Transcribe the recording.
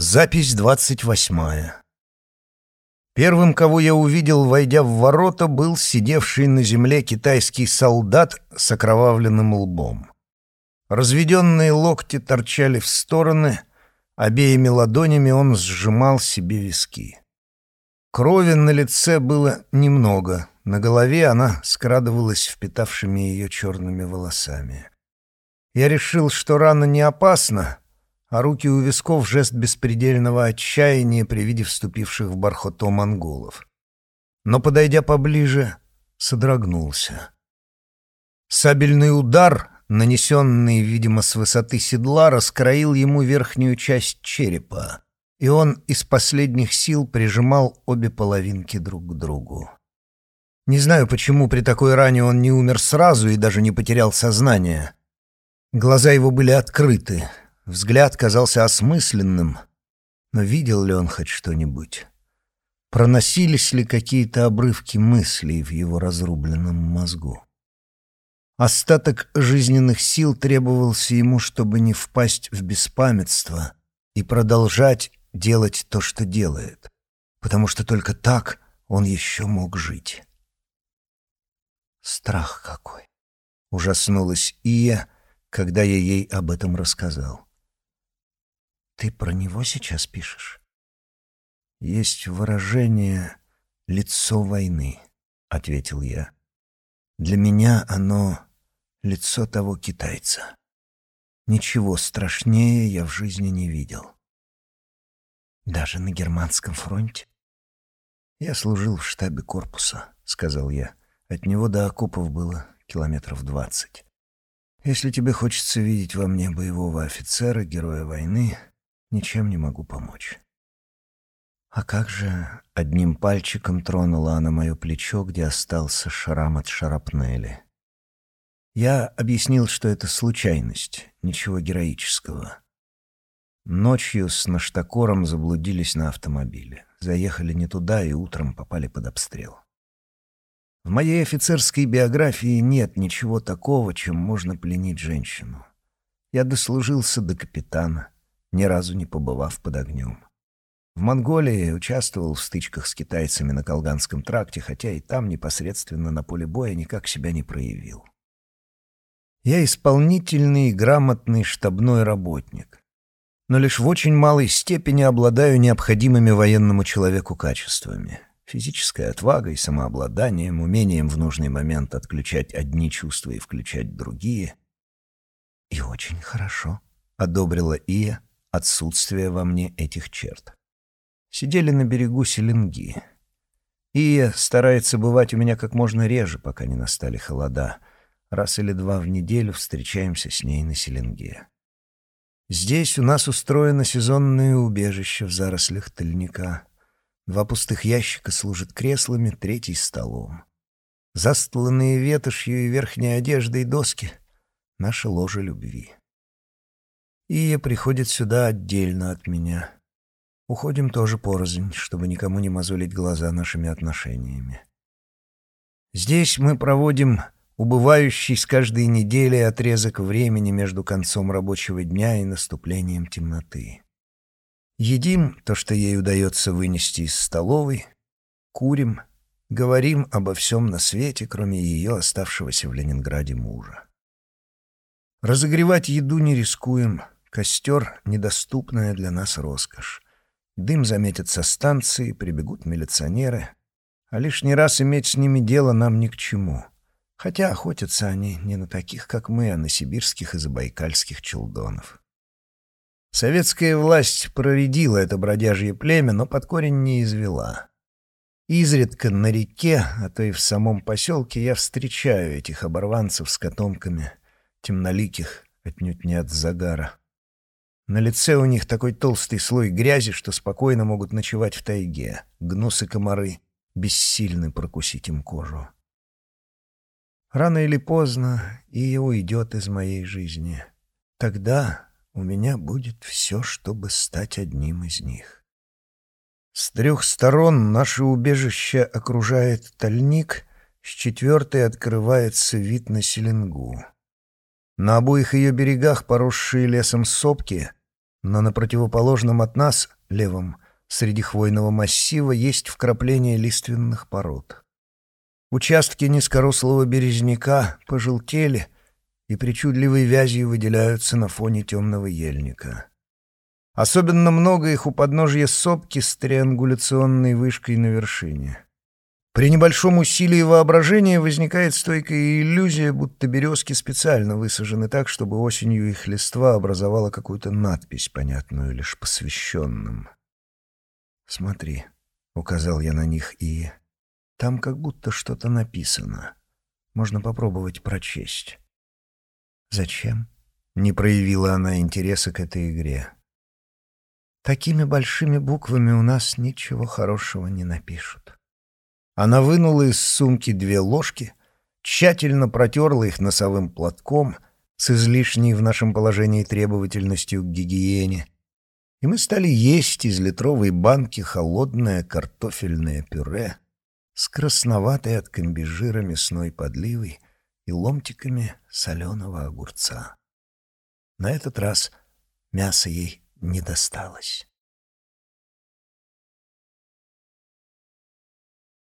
Запись двадцать восьмая. Первым, кого я увидел, войдя в ворота, был сидевший на земле китайский солдат с окровавленным лбом. Разведенные локти торчали в стороны, обеими ладонями он сжимал себе виски. Крови на лице было немного, на голове она скрадывалась впитавшими ее черными волосами. Я решил, что рана не опасна, а руки у висков — жест беспредельного отчаяния при виде вступивших в бархото монголов. Но, подойдя поближе, содрогнулся. Сабельный удар, нанесенный, видимо, с высоты седла, раскроил ему верхнюю часть черепа, и он из последних сил прижимал обе половинки друг к другу. Не знаю, почему при такой ране он не умер сразу и даже не потерял сознание. Глаза его были открыты, Взгляд казался осмысленным, но видел ли он хоть что-нибудь? Проносились ли какие-то обрывки мыслей в его разрубленном мозгу? Остаток жизненных сил требовался ему, чтобы не впасть в беспамятство и продолжать делать то, что делает, потому что только так он еще мог жить. Страх какой! Ужаснулась Ия, когда я ей об этом рассказал. Ты про него сейчас пишешь? Есть выражение «лицо войны», — ответил я. Для меня оно лицо того китайца. Ничего страшнее я в жизни не видел. Даже на германском фронте? Я служил в штабе корпуса, сказал я. От него до окопов было километров двадцать. Если тебе хочется видеть во мне боевого офицера, героя войны, Ничем не могу помочь. А как же одним пальчиком тронула она мое плечо, где остался шрам от шарапнели. Я объяснил, что это случайность, ничего героического. Ночью с Наштакором заблудились на автомобиле. Заехали не туда и утром попали под обстрел. В моей офицерской биографии нет ничего такого, чем можно пленить женщину. Я дослужился до капитана — ни разу не побывав под огнем. В Монголии участвовал в стычках с китайцами на Колганском тракте, хотя и там непосредственно на поле боя никак себя не проявил. Я исполнительный и грамотный штабной работник, но лишь в очень малой степени обладаю необходимыми военному человеку качествами — физической отвагой, самообладанием, умением в нужный момент отключать одни чувства и включать другие. «И очень хорошо», — одобрила Ия, отсутствие во мне этих черт. Сидели на берегу Селенги. Ия старается бывать у меня как можно реже, пока не настали холода. Раз или два в неделю встречаемся с ней на Селенге. Здесь у нас устроено сезонное убежище в зарослях тыльника. Два пустых ящика служат креслами, третий — столом. Застланные ветошью и верхней одеждой доски — наша ложа любви. Ия приходит сюда отдельно от меня. Уходим тоже порознь, чтобы никому не мозолить глаза нашими отношениями. Здесь мы проводим убывающий с каждой недели отрезок времени между концом рабочего дня и наступлением темноты. Едим то, что ей удается вынести из столовой, курим, говорим обо всем на свете, кроме ее оставшегося в Ленинграде мужа. Разогревать еду не рискуем — Костер — недоступная для нас роскошь. Дым заметят со станции, прибегут милиционеры. А лишний раз иметь с ними дело нам ни к чему. Хотя охотятся они не на таких, как мы, а на сибирских и забайкальских челдонов. Советская власть проредила это бродяжье племя, но под корень не извела. Изредка на реке, а то и в самом поселке я встречаю этих оборванцев с котомками, темноликих, отнюдь не от загара. На лице у них такой толстый слой грязи, что спокойно могут ночевать в тайге. Гнусы комары бессильны прокусить им кожу. Рано или поздно и уйдет из моей жизни. Тогда у меня будет все, чтобы стать одним из них. С трех сторон наше убежище окружает тальник, с четвертой открывается вид на Селенгу. На обоих ее берегах, поросшие лесом сопки, но на противоположном от нас, левом, среди хвойного массива, есть вкрапления лиственных пород. Участки низкорослого березняка пожелтели и причудливой вязью выделяются на фоне темного ельника. Особенно много их у подножья сопки с триангуляционной вышкой на вершине. При небольшом усилии воображения возникает стойкая иллюзия, будто березки специально высажены так, чтобы осенью их листва образовала какую-то надпись, понятную лишь посвященным. «Смотри», — указал я на них, и... Там как будто что-то написано. Можно попробовать прочесть. «Зачем?» — не проявила она интереса к этой игре. «Такими большими буквами у нас ничего хорошего не напишут». Она вынула из сумки две ложки, тщательно протерла их носовым платком с излишней в нашем положении требовательностью к гигиене, и мы стали есть из литровой банки холодное картофельное пюре с красноватой от комбижира мясной подливой и ломтиками соленого огурца. На этот раз мясо ей не досталось.